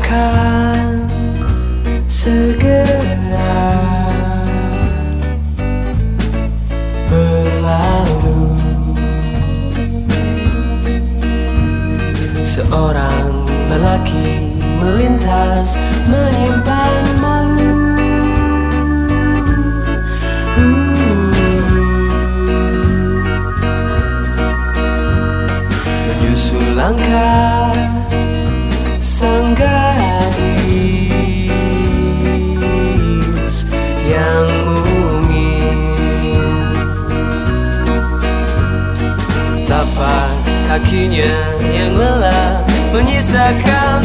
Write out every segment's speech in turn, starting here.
akan segera berlalu. Seorang lelaki melintas menyimpan malu. Menyusul langkah sang gadis yang mungil. Tapak kakinya yang lelah menyisakan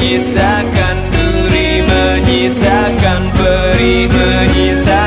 menyisakan duri menyisakan peri menyisakan.